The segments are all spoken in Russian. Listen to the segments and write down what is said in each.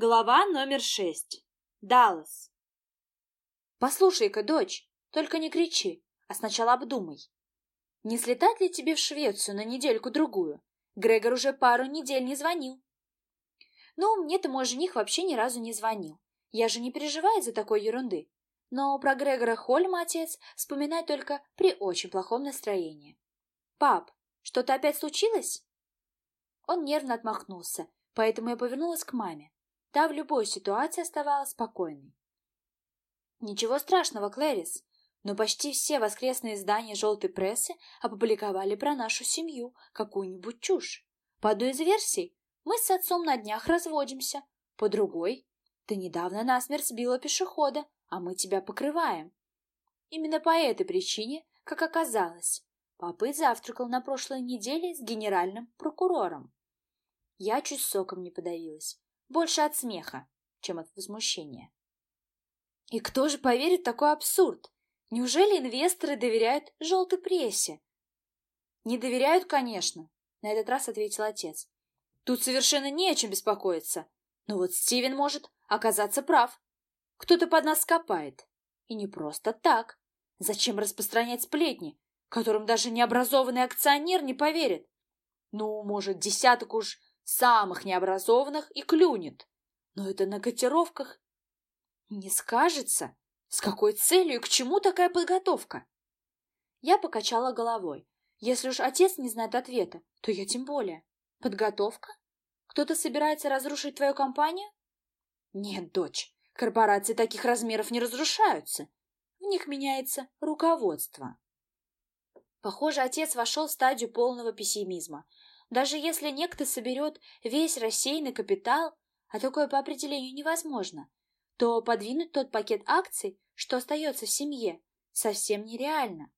Глава номер шесть. Даллас. Послушай-ка, дочь, только не кричи, а сначала обдумай. Не слетать ли тебе в Швецию на недельку-другую? Грегор уже пару недель не звонил. Ну, мне-то мой жених вообще ни разу не звонил. Я же не переживаю за такой ерунды. Но про Грегора Хольма отец вспоминает только при очень плохом настроении. «Пап, что-то опять случилось?» Он нервно отмахнулся, поэтому я повернулась к маме. Та в любой ситуации оставалась спокойной. Ничего страшного, Клэрис, но почти все воскресные издания желтой прессы опубликовали про нашу семью какую-нибудь чушь. По одной из версий, мы с отцом на днях разводимся, по другой, ты недавно насмерть сбила пешехода, а мы тебя покрываем. Именно по этой причине, как оказалось, папы завтракал на прошлой неделе с генеральным прокурором. Я чуть соком не подавилась. Больше от смеха, чем от возмущения. И кто же поверит такой абсурд? Неужели инвесторы доверяют желтой прессе? Не доверяют, конечно, на этот раз ответил отец. Тут совершенно не о чем беспокоиться. Но вот Стивен может оказаться прав. Кто-то под нас копает. И не просто так. Зачем распространять сплетни, которым даже необразованный акционер не поверит? Ну, может, десяток уж самых необразованных и клюнет. Но это на котировках не скажется. С какой целью и к чему такая подготовка? Я покачала головой. Если уж отец не знает ответа, то я тем более. Подготовка? Кто-то собирается разрушить твою компанию? Нет, дочь, корпорации таких размеров не разрушаются. В них меняется руководство. Похоже, отец вошел в стадию полного пессимизма. Даже если некто соберет весь рассеянный капитал, а такое по определению невозможно, то подвинуть тот пакет акций, что остается в семье, совсем нереально.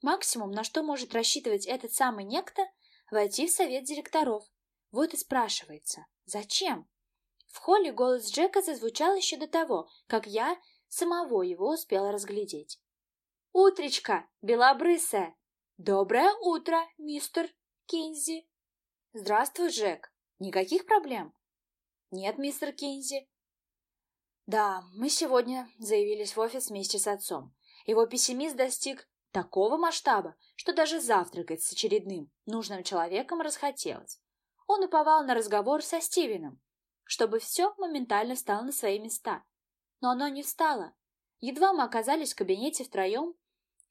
Максимум, на что может рассчитывать этот самый некто, войти в совет директоров. Вот и спрашивается, зачем? В холле голос Джека зазвучал еще до того, как я самого его успела разглядеть. «Утречка, белобрысая! Доброе утро, мистер Кинзи!» «Здравствуй, Джек. Никаких проблем?» «Нет, мистер Кинзи». «Да, мы сегодня заявились в офис вместе с отцом. Его пессимист достиг такого масштаба, что даже завтракать с очередным нужным человеком расхотелось. Он уповал на разговор со Стивеном, чтобы все моментально встало на свои места. Но оно не встало. Едва мы оказались в кабинете втроем,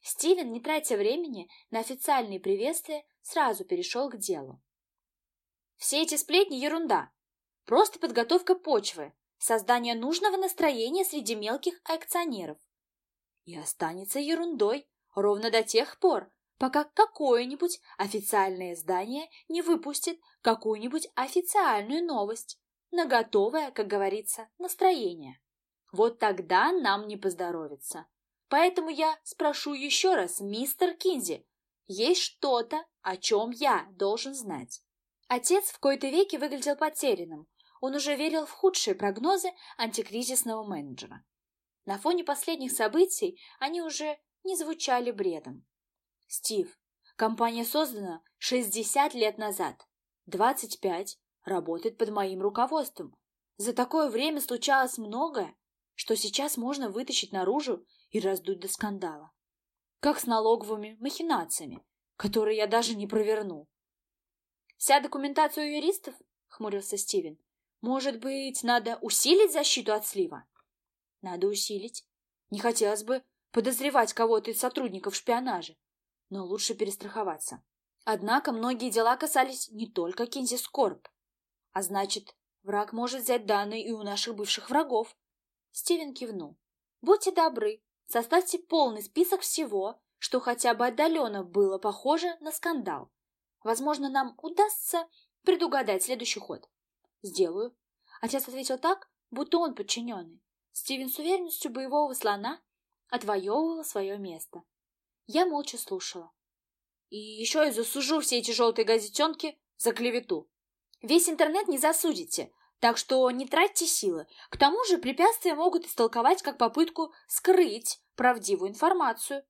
Стивен, не тратя времени на официальные приветствия, сразу перешел к делу. Все эти сплетни – ерунда. Просто подготовка почвы, создание нужного настроения среди мелких акционеров. И останется ерундой ровно до тех пор, пока какое-нибудь официальное издание не выпустит какую-нибудь официальную новость на готовое, как говорится, настроение. Вот тогда нам не поздоровится. Поэтому я спрошу еще раз, мистер Кинзи, есть что-то, о чем я должен знать? Отец в кои-то веки выглядел потерянным. Он уже верил в худшие прогнозы антикризисного менеджера. На фоне последних событий они уже не звучали бредом. «Стив, компания создана 60 лет назад. 25 работает под моим руководством. За такое время случалось многое, что сейчас можно вытащить наружу и раздуть до скандала. Как с налоговыми махинациями, которые я даже не провернул. Вся документация у юристов? Хмурился Стивен. Может быть, надо усилить защиту от слива? Надо усилить. Не хотелось бы подозревать кого-то из сотрудников шпионажа, но лучше перестраховаться. Однако многие дела касались не только Кинзи Скорб. А значит, враг может взять данные и у наших бывших врагов. Стивен кивнул. Будьте добры, составьте полный список всего, что хотя бы отдаленно было похоже на скандал. Возможно, нам удастся предугадать следующий ход. Сделаю. Отец ответил так, будто он подчиненный. Стивен с уверенностью боевого слона отвоевывал свое место. Я молча слушала. И еще я засужу все эти желтые газетенки за клевету. Весь интернет не засудите, так что не тратьте силы. К тому же препятствия могут истолковать как попытку скрыть правдивую информацию.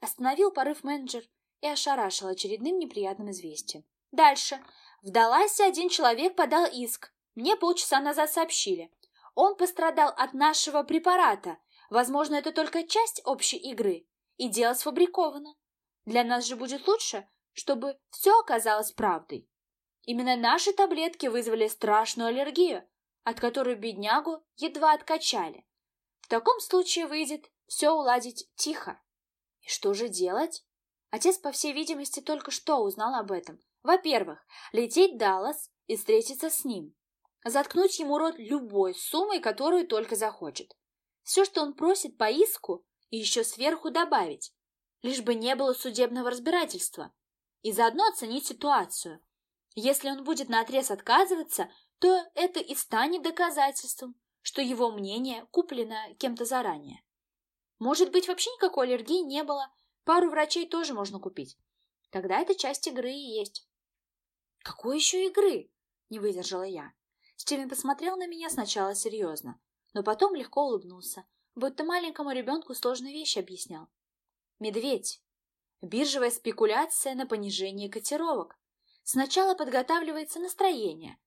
Остановил порыв менеджер и ошарашил очередным неприятным известием. Дальше. В Далласе один человек подал иск. Мне полчаса назад сообщили. Он пострадал от нашего препарата. Возможно, это только часть общей игры, и дело сфабриковано. Для нас же будет лучше, чтобы все оказалось правдой. Именно наши таблетки вызвали страшную аллергию, от которой беднягу едва откачали. В таком случае выйдет все уладить тихо. И что же делать? Отец, по всей видимости, только что узнал об этом. Во-первых, лететь Даллас и встретиться с ним. Заткнуть ему рот любой суммой, которую только захочет. Все, что он просит по иску, и еще сверху добавить, лишь бы не было судебного разбирательства. И заодно оценить ситуацию. Если он будет наотрез отказываться, то это и станет доказательством, что его мнение куплено кем-то заранее. Может быть, вообще никакой аллергии не было, пару врачей тоже можно купить. Тогда это часть игры и есть. «Какой еще игры?» – не выдержала я. Стивен посмотрел на меня сначала серьезно, но потом легко улыбнулся, будто маленькому ребенку сложные вещи объяснял. «Медведь. Биржевая спекуляция на понижение котировок. Сначала подготавливается настроение.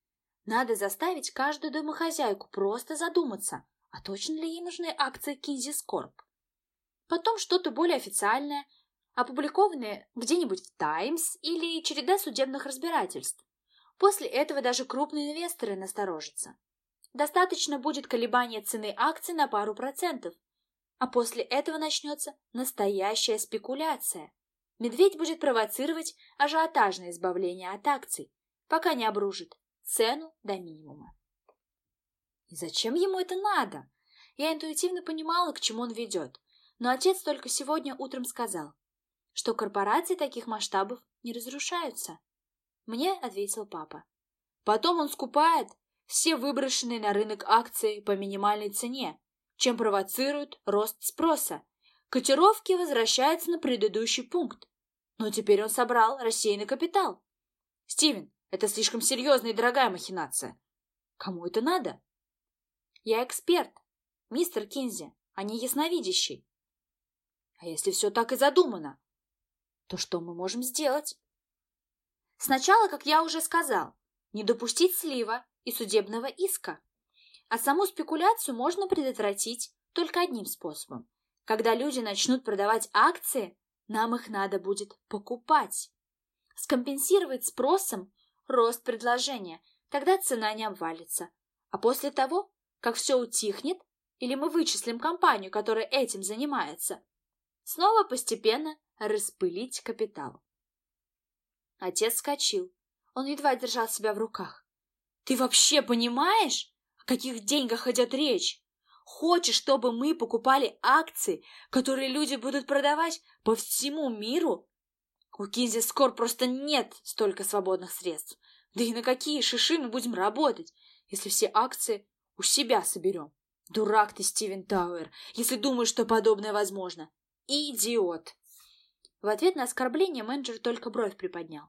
Надо заставить каждую домохозяйку просто задуматься, а точно ли ей нужны акции Кинзи Скорб. Потом что-то более официальное, опубликованное где-нибудь в Таймс или череда судебных разбирательств. После этого даже крупные инвесторы насторожатся. Достаточно будет колебания цены акций на пару процентов, а после этого начнется настоящая спекуляция. Медведь будет провоцировать ажиотажное избавление от акций, пока не обружит цену до минимума. И зачем ему это надо? Я интуитивно понимала, к чему он ведет, но отец только сегодня утром сказал, что корпорации таких масштабов не разрушаются. Мне ответил папа. Потом он скупает все выброшенные на рынок акции по минимальной цене, чем провоцирует рост спроса. Котировки возвращаются на предыдущий пункт. Но теперь он собрал рассеянный капитал. Стивен, это слишком серьезная и дорогая махинация. Кому это надо? Я эксперт, мистер Кинзи, а не ясновидящий. А если все так и задумано, то что мы можем сделать? Сначала, как я уже сказал, не допустить слива и судебного иска. А саму спекуляцию можно предотвратить только одним способом. Когда люди начнут продавать акции, нам их надо будет покупать. Скомпенсировать спросом рост предложения, тогда цена не обвалится. А после того, как все утихнет, или мы вычислим компанию, которая этим занимается, снова постепенно распылить капитал. Отец скочил. Он едва держал себя в руках. «Ты вообще понимаешь, о каких деньгах идет речь? Хочешь, чтобы мы покупали акции, которые люди будут продавать по всему миру? У Кинзи Скор просто нет столько свободных средств. Да и на какие шиши мы будем работать, если все акции у себя соберем? Дурак ты, Стивен Тауэр, если думаешь, что подобное возможно. Идиот!» В ответ на оскорбление менеджер только бровь приподнял.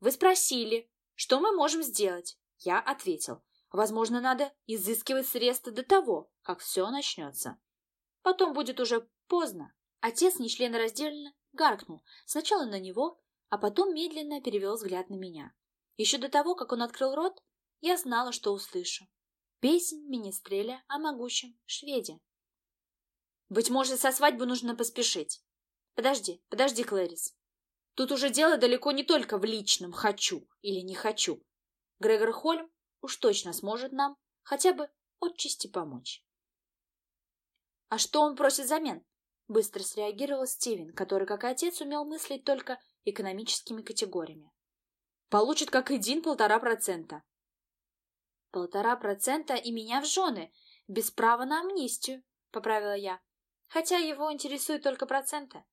«Вы спросили, что мы можем сделать?» Я ответил. «Возможно, надо изыскивать средства до того, как все начнется. Потом будет уже поздно». Отец нечленораздельно гаркнул сначала на него, а потом медленно перевел взгляд на меня. Еще до того, как он открыл рот, я знала, что услышу. Песнь Министреля о могучем шведе. «Быть может, со свадьбы нужно поспешить. Подожди, подожди, Клэрис. Тут уже дело далеко не только в личном «хочу» или «не хочу». Грегор Хольм уж точно сможет нам хотя бы отчасти помочь. «А что он просит взамен?» Быстро среагировал Стивен, который, как и отец, умел мыслить только экономическими категориями. «Получит, как и Дин, полтора процента». «Полтора процента и меня в жены, без права на амнистию», — поправила я. «Хотя его интересуют только проценты».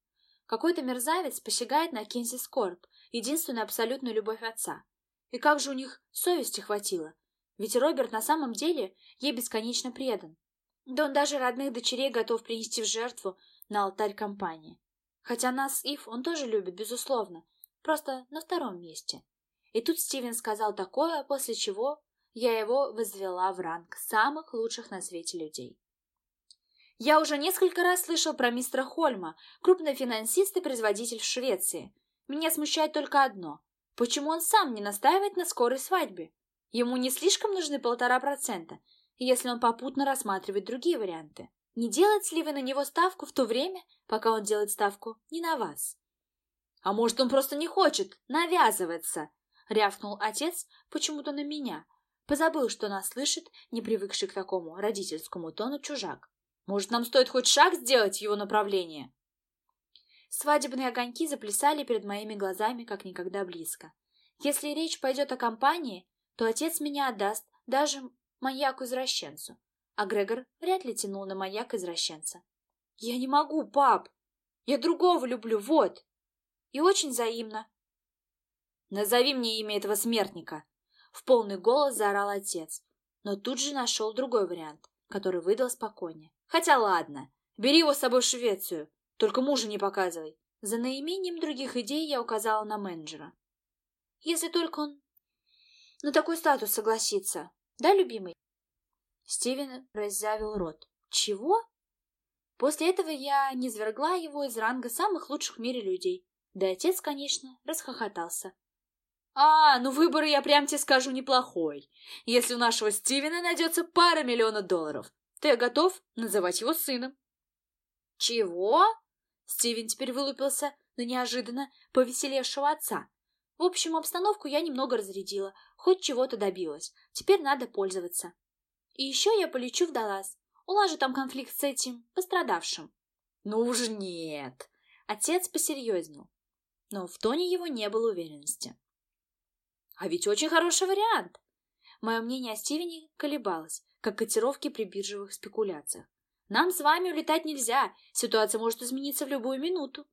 Какой-то мерзавец посягает на Кенси Скорб, единственную абсолютную любовь отца. И как же у них совести хватило? Ведь Роберт на самом деле ей бесконечно предан. Да он даже родных дочерей готов принести в жертву на алтарь компании. Хотя нас, Ив, он тоже любит, безусловно, просто на втором месте. И тут Стивен сказал такое, после чего я его возвела в ранг самых лучших на свете людей. Я уже несколько раз слышал про мистера Хольма, крупный финансист и производитель в Швеции. Меня смущает только одно. Почему он сам не настаивает на скорой свадьбе? Ему не слишком нужны полтора процента. если он попутно рассматривает другие варианты. Не делать ли вы на него ставку в то время, пока он делает ставку не на вас? А может, он просто не хочет навязываться? Рявкнул отец почему-то на меня. Позабыл, что нас слышит, не привыкший к такому родительскому тону чужак. Может, нам стоит хоть шаг сделать в его направлении? Свадебные огоньки заплясали перед моими глазами как никогда близко. Если речь пойдет о компании, то отец меня отдаст даже маньяку-извращенцу, а Грегор вряд ли тянул на маньяка-извращенца. «Я не могу, пап! Я другого люблю, вот!» «И очень взаимно!» «Назови мне имя этого смертника!» В полный голос заорал отец, но тут же нашел другой вариант, который выдал спокойнее. «Хотя ладно, бери его с собой в Швецию, только мужа не показывай!» За наименем других идей я указала на менеджера. «Если только он на такой статус согласится, да, любимый?» Стивен раззявил рот. «Чего?» После этого я не свергла его из ранга самых лучших в мире людей. Да отец, конечно, расхохотался. «А, ну выбор, я прям тебе скажу, неплохой. Если у нашего Стивена найдется пара миллионов долларов, ты готов называть его сыном?» «Чего?» Стивен теперь вылупился на неожиданно повеселевшего отца. В общем, обстановку я немного разрядила, хоть чего-то добилась. Теперь надо пользоваться. И еще я полечу в Даллас. Улажу там конфликт с этим пострадавшим. Ну уж нет. Отец посерьезнел. Но в тоне его не было уверенности. А ведь очень хороший вариант. Мое мнение о Стивене колебалось, как котировки при биржевых спекуляциях. Нам с вами улетать нельзя, ситуация может измениться в любую минуту.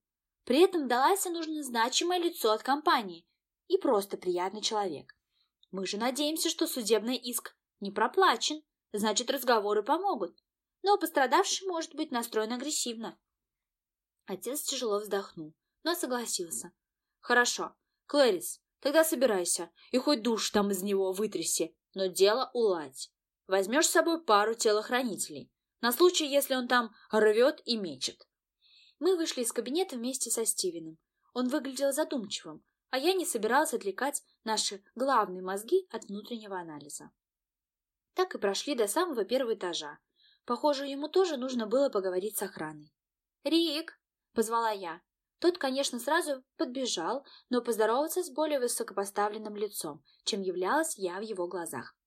При этом Даласе нужно значимое лицо от компании и просто приятный человек. Мы же надеемся, что судебный иск не проплачен, значит, разговоры помогут. Но пострадавший может быть настроен агрессивно. Отец тяжело вздохнул, но согласился. Хорошо, Клэрис, тогда собирайся и хоть душ там из него вытряси, но дело уладь. Возьмешь с собой пару телохранителей, на случай, если он там рвет и мечет. Мы вышли из кабинета вместе со Стивеном. Он выглядел задумчивым, а я не собиралась отвлекать наши главные мозги от внутреннего анализа. Так и прошли до самого первого этажа. Похоже, ему тоже нужно было поговорить с охраной. «Рик!» — позвала я. Тот, конечно, сразу подбежал, но поздоровался с более высокопоставленным лицом, чем являлась я в его глазах.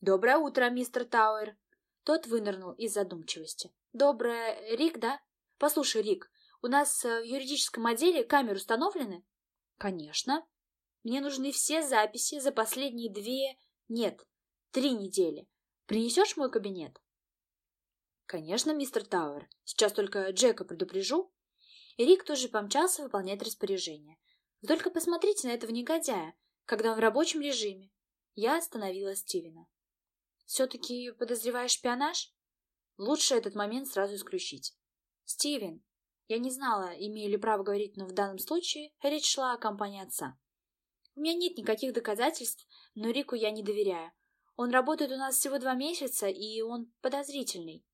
«Доброе утро, мистер Тауэр!» Тот вынырнул из задумчивости. «Доброе... Рик, да? Послушай, Рик, у нас э, в юридическом отделе камеры установлены?» «Конечно. Мне нужны все записи за последние две... Нет, три недели. Принесешь мой кабинет?» «Конечно, мистер Тауэр. Сейчас только Джека предупрежу». И Рик тоже помчался выполнять распоряжение. Вы только посмотрите на этого негодяя, когда он в рабочем режиме. Я остановила Стивена. «Все-таки подозреваешь шпионаж?» Лучше этот момент сразу исключить. «Стивен, я не знала, имею ли право говорить, но в данном случае речь шла о компании отца. У меня нет никаких доказательств, но Рику я не доверяю. Он работает у нас всего два месяца, и он подозрительный.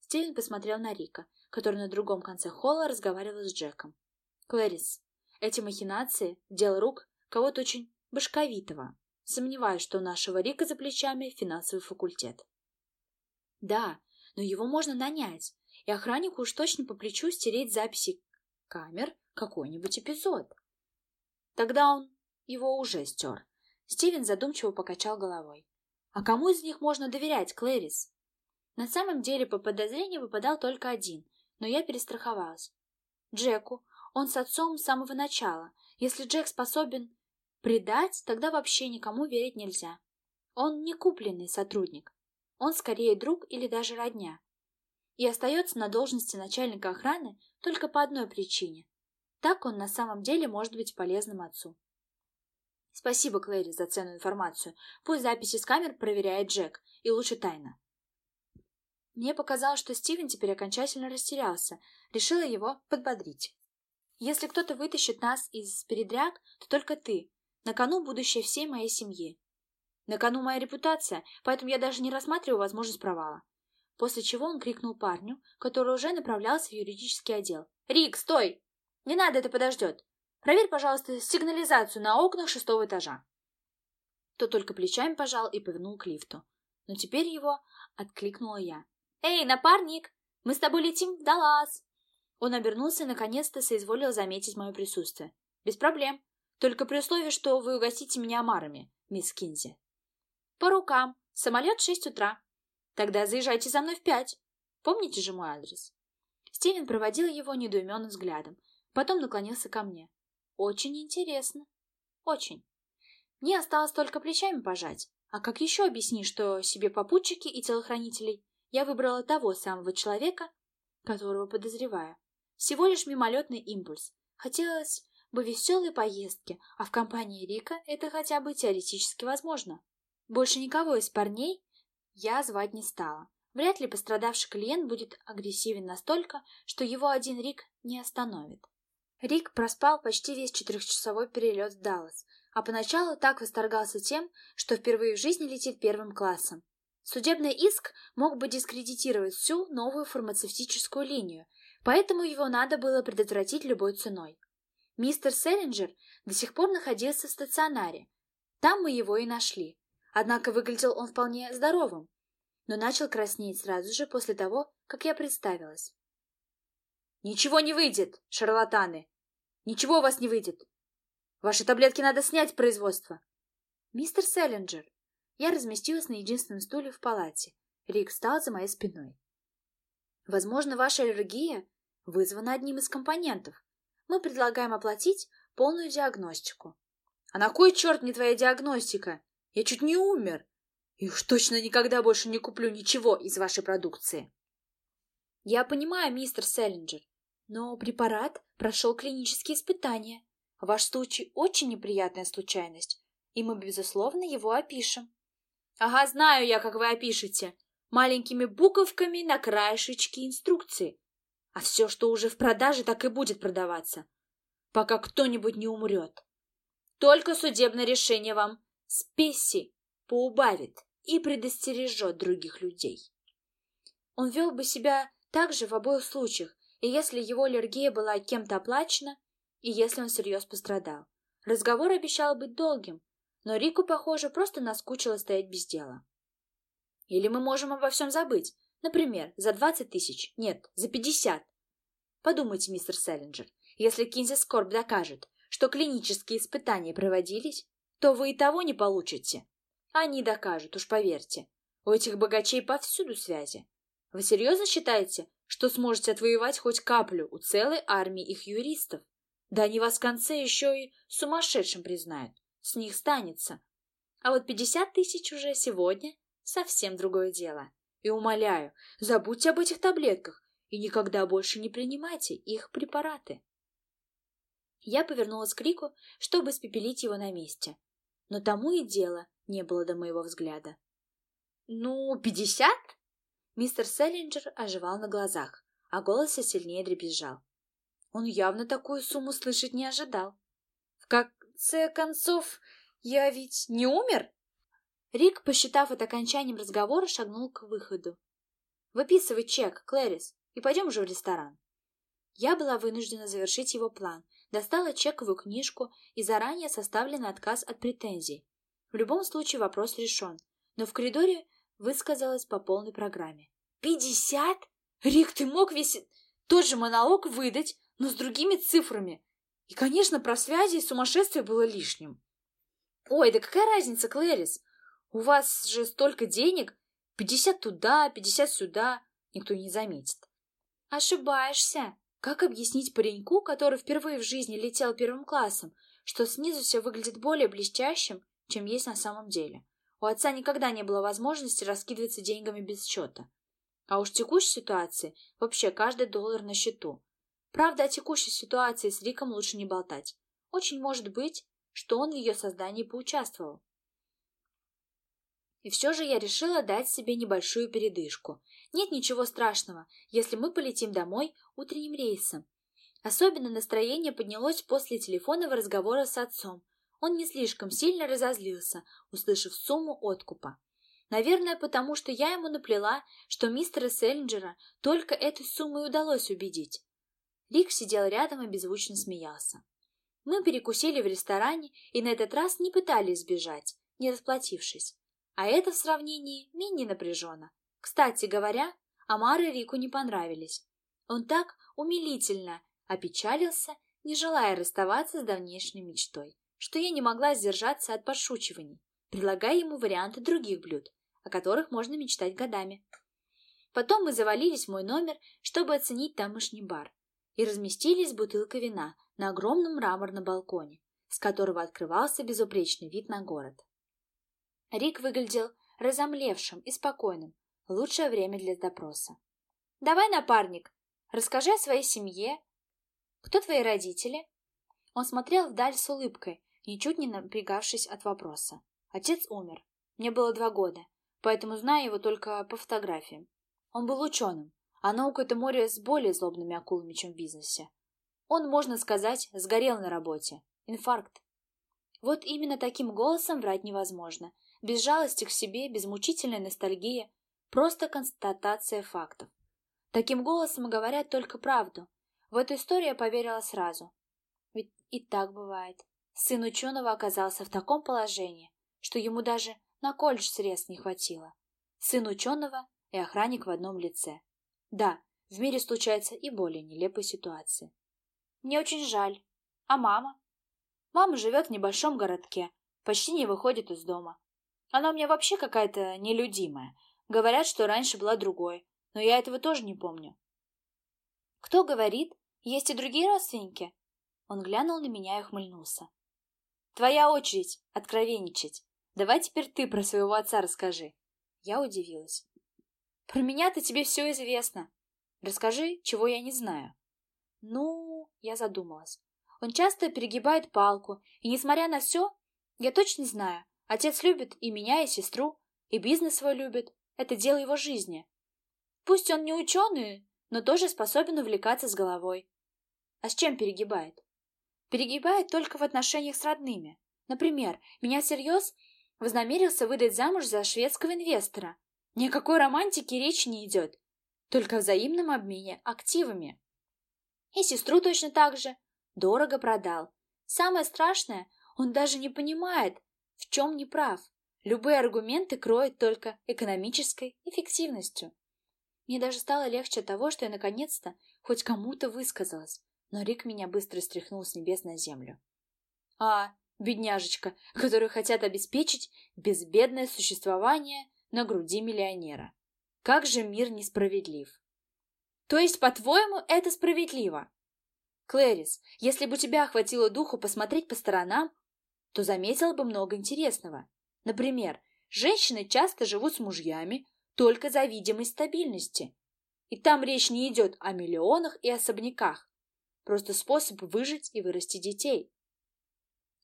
Стивен посмотрел на Рика, который на другом конце холла разговаривал с Джеком. Клэрис, эти махинации – дело рук кого-то очень башковитого. Сомневаюсь, что у нашего Рика за плечами финансовый факультет. Да, но его можно нанять и охраннику уж точно по плечу стереть записи камер какой-нибудь эпизод. Тогда он его уже стер. Стивен задумчиво покачал головой. А кому из них можно доверять, Клэрис? На самом деле по подозрению выпадал только один, но я перестраховалась. Джеку. Он с отцом с самого начала. Если Джек способен предать, тогда вообще никому верить нельзя. Он не купленный сотрудник. Он скорее друг или даже родня и остается на должности начальника охраны только по одной причине. Так он на самом деле может быть полезным отцу. Спасибо, Клэри, за ценную информацию. Пусть записи с камер проверяет Джек, и лучше тайно. Мне показалось, что Стивен теперь окончательно растерялся. Решила его подбодрить. Если кто-то вытащит нас из передряг, то только ты. На кону будущее всей моей семьи. На кону моя репутация, поэтому я даже не рассматриваю возможность провала после чего он крикнул парню, который уже направлялся в юридический отдел. «Рик, стой! Не надо, это подождет! Проверь, пожалуйста, сигнализацию на окнах шестого этажа!» Тот только плечами пожал и повернул к лифту. Но теперь его откликнула я. «Эй, напарник, мы с тобой летим в Даллас!» Он обернулся и наконец-то соизволил заметить мое присутствие. «Без проблем. Только при условии, что вы угостите меня омарами, мисс Кинзи». «По рукам. Самолет в шесть утра. Тогда заезжайте за мной в пять. Помните же мой адрес?» Стивен проводил его недоуменным взглядом, потом наклонился ко мне. «Очень интересно. Очень. Мне осталось только плечами пожать. А как еще объяснить, что себе попутчики и телохранителей я выбрала того самого человека, которого подозреваю? Всего лишь мимолетный импульс. Хотелось бы веселой поездки, а в компании Рика это хотя бы теоретически возможно. Больше никого из парней я звать не стала. Вряд ли пострадавший клиент будет агрессивен настолько, что его один Рик не остановит. Рик проспал почти весь четырехчасовой перелет в Даллас, а поначалу так восторгался тем, что впервые в жизни летит первым классом. Судебный иск мог бы дискредитировать всю новую фармацевтическую линию, поэтому его надо было предотвратить любой ценой. Мистер Селлинджер до сих пор находился в стационаре. Там мы его и нашли. Однако выглядел он вполне здоровым, но начал краснеть сразу же после того, как я представилась. «Ничего не выйдет, шарлатаны! Ничего у вас не выйдет! Ваши таблетки надо снять с производства!» «Мистер Селлинджер!» Я разместилась на единственном стуле в палате. Рик встал за моей спиной. «Возможно, ваша аллергия вызвана одним из компонентов. Мы предлагаем оплатить полную диагностику». «А на кой черт мне твоя диагностика? Я чуть не умер!» И уж точно никогда больше не куплю ничего из вашей продукции. Я понимаю, мистер Селлинджер, но препарат прошел клинические испытания. Ваш случай очень неприятная случайность, и мы, безусловно, его опишем. Ага, знаю я, как вы опишете. Маленькими буковками на краешечке инструкции. А все, что уже в продаже, так и будет продаваться, пока кто-нибудь не умрет. Только судебное решение вам спеси поубавит и предостережет других людей. Он вел бы себя так же в обоих случаях, и если его аллергия была кем-то оплачена, и если он всерьез пострадал. Разговор обещал быть долгим, но Рику, похоже, просто наскучило стоять без дела. Или мы можем обо всем забыть. Например, за двадцать тысяч. Нет, за пятьдесят. Подумайте, мистер Селлинджер, если Кинзи Скорб докажет, что клинические испытания проводились, то вы и того не получите. Они докажут, уж поверьте. У этих богачей повсюду связи. Вы серьезно считаете, что сможете отвоевать хоть каплю у целой армии их юристов? Да они вас в конце еще и сумасшедшим признают. С них станется. А вот пятьдесят тысяч уже сегодня совсем другое дело. И умоляю, забудьте об этих таблетках и никогда больше не принимайте их препараты. Я повернулась к Рику, чтобы испепелить его на месте. Но тому и дело, не было до моего взгляда. «Ну, пятьдесят?» Мистер Селлинджер оживал на глазах, а голос все сильнее дребезжал. Он явно такую сумму слышать не ожидал. «В конце концов, я ведь не умер?» Рик, посчитав это окончанием разговора, шагнул к выходу. «Выписывай чек, Клэрис, и пойдем уже в ресторан». Я была вынуждена завершить его план, достала чековую книжку и заранее составленный отказ от претензий, в любом случае вопрос решен, но в коридоре высказалась по полной программе. «Пятьдесят? Рик, ты мог весь тот же монолог выдать, но с другими цифрами. И, конечно, про связи и сумасшествие было лишним. Ой, да какая разница, Клэрис? У вас же столько денег. Пятьдесят туда, пятьдесят сюда. Никто не заметит. Ошибаешься. Как объяснить пареньку, который впервые в жизни летел первым классом, что снизу все выглядит более блестящим, чем есть на самом деле. У отца никогда не было возможности раскидываться деньгами без счета. А уж в текущей ситуации вообще каждый доллар на счету. Правда, о текущей ситуации с Риком лучше не болтать. Очень может быть, что он в ее создании поучаствовал. И все же я решила дать себе небольшую передышку. Нет ничего страшного, если мы полетим домой утренним рейсом. Особенно настроение поднялось после телефонного разговора с отцом, он не слишком сильно разозлился, услышав сумму откупа. Наверное, потому что я ему наплела, что мистера Селлинджера только этой суммой удалось убедить. Рик сидел рядом и беззвучно смеялся. Мы перекусили в ресторане и на этот раз не пытались сбежать, не расплатившись. А это в сравнении менее напряженно. Кстати говоря, Амары Рику не понравились. Он так умилительно опечалился, не желая расставаться с давнейшей мечтой, что я не могла сдержаться от подшучиваний, предлагая ему варианты других блюд, о которых можно мечтать годами. Потом мы завалились в мой номер, чтобы оценить тамошний бар, и разместились с бутылкой вина на огромном мраморном балконе, с которого открывался безупречный вид на город. Рик выглядел разомлевшим и спокойным, лучшее время для допроса. «Давай, напарник, расскажи о своей семье. Кто твои родители?» Он смотрел вдаль с улыбкой, ничуть не напрягавшись от вопроса. Отец умер. Мне было два года, поэтому знаю его только по фотографиям. Он был ученым, а наука — это море с более злобными акулами, чем в бизнесе. Он, можно сказать, сгорел на работе. Инфаркт. Вот именно таким голосом врать невозможно. Без жалости к себе, без мучительной ностальгии. Просто констатация фактов. Таким голосом говорят только правду. В эту историю я поверила сразу. Ведь и так бывает. Сын ученого оказался в таком положении, что ему даже на колледж средств не хватило. Сын ученого и охранник в одном лице. Да, в мире случаются и более нелепые ситуации. Мне очень жаль. А мама? Мама живет в небольшом городке, почти не выходит из дома. Она у меня вообще какая-то нелюдимая. Говорят, что раньше была другой, но я этого тоже не помню. Кто говорит? Есть и другие родственники? Он глянул на меня и ухмыльнулся. Твоя очередь откровенничать. Давай теперь ты про своего отца расскажи. Я удивилась. Про меня-то тебе все известно. Расскажи, чего я не знаю. Ну, я задумалась. Он часто перегибает палку, и, несмотря на все, я точно знаю, отец любит и меня, и сестру, и бизнес свой любит. Это дело его жизни. Пусть он не ученый, но тоже способен увлекаться с головой. А с чем перегибает? Перегибает только в отношениях с родными. Например, меня всерьез вознамерился выдать замуж за шведского инвестора. Ни о какой романтике речи не идет, только о взаимном обмене активами. И сестру точно так же. Дорого продал. Самое страшное, он даже не понимает, в чем не прав. Любые аргументы кроют только экономической эффективностью. Мне даже стало легче от того, что я наконец-то хоть кому-то высказалась, но Рик меня быстро стряхнул с небес на землю. А, бедняжечка, которую хотят обеспечить безбедное существование на груди миллионера. Как же мир несправедлив! То есть, по-твоему, это справедливо? Клэрис, если бы у тебя хватило духу посмотреть по сторонам, то заметила бы много интересного. Например, женщины часто живут с мужьями только за видимой стабильности. И там речь не идет о миллионах и особняках. Просто способ выжить и вырасти детей.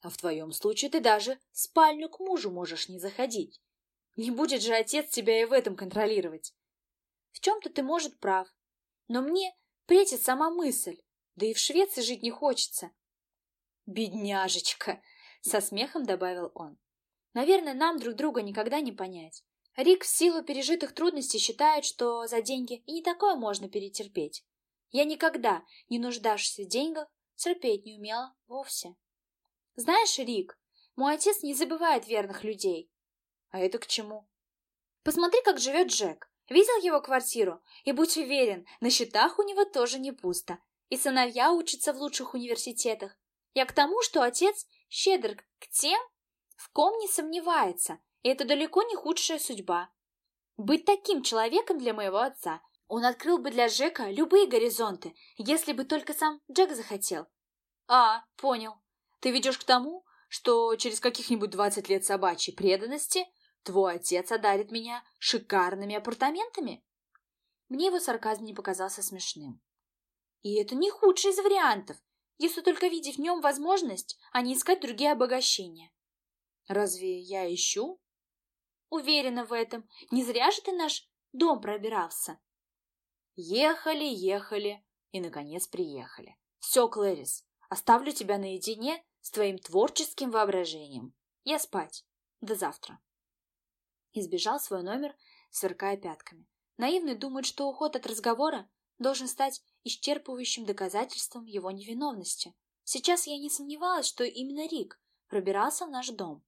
А в твоем случае ты даже в спальню к мужу можешь не заходить. Не будет же отец тебя и в этом контролировать. В чем-то ты, может, прав. Но мне претит сама мысль, да и в Швеции жить не хочется. «Бедняжечка!» — со смехом добавил он. «Наверное, нам друг друга никогда не понять. Рик в силу пережитых трудностей считает, что за деньги и не такое можно перетерпеть. Я никогда, не нуждавшись в деньгах, терпеть не умела вовсе. Знаешь, Рик, мой отец не забывает верных людей. А это к чему? Посмотри, как живет Джек. Видел его квартиру? И будь уверен, на счетах у него тоже не пусто. И сыновья учатся в лучших университетах. Я к тому, что отец щедр к тем, в ком не сомневается, и это далеко не худшая судьба. Быть таким человеком для моего отца. Он открыл бы для Джека любые горизонты, если бы только сам Джек захотел. А, понял. Ты ведешь к тому, что через каких-нибудь двадцать лет собачьей преданности твой отец одарит меня шикарными апартаментами? Мне его сарказм не показался смешным. И это не худший из вариантов, если только видеть в нем возможность, а не искать другие обогащения. Разве я ищу? Уверена в этом. Не зря же ты наш дом пробирался. Ехали, ехали и, наконец, приехали. Все, Клэрис, оставлю тебя наедине с твоим творческим воображением. Я спать. До завтра. Избежал свой номер, сверкая пятками. Наивный думает, что уход от разговора должен стать исчерпывающим доказательством его невиновности. Сейчас я не сомневалась, что именно Рик пробирался в наш дом,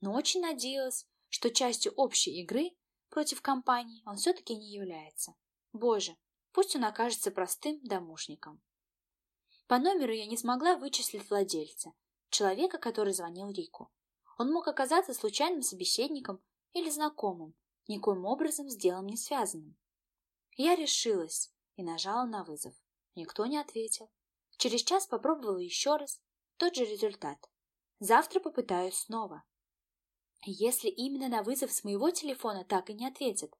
но очень надеялась, что частью общей игры против компании он все-таки не является. Боже, пусть он окажется простым домушником. По номеру я не смогла вычислить владельца, человека, который звонил Рику. Он мог оказаться случайным собеседником или знакомым, никоим образом с делом не связанным. Я решилась и нажала на вызов. Никто не ответил. Через час попробовала еще раз. Тот же результат. Завтра попытаюсь снова. Если именно на вызов с моего телефона так и не ответят,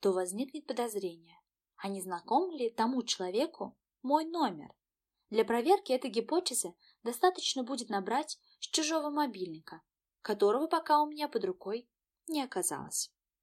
то возникнет подозрение, а не знаком ли тому человеку мой номер. Для проверки этой гипотезы достаточно будет набрать с чужого мобильника, которого пока у меня под рукой не оказалось.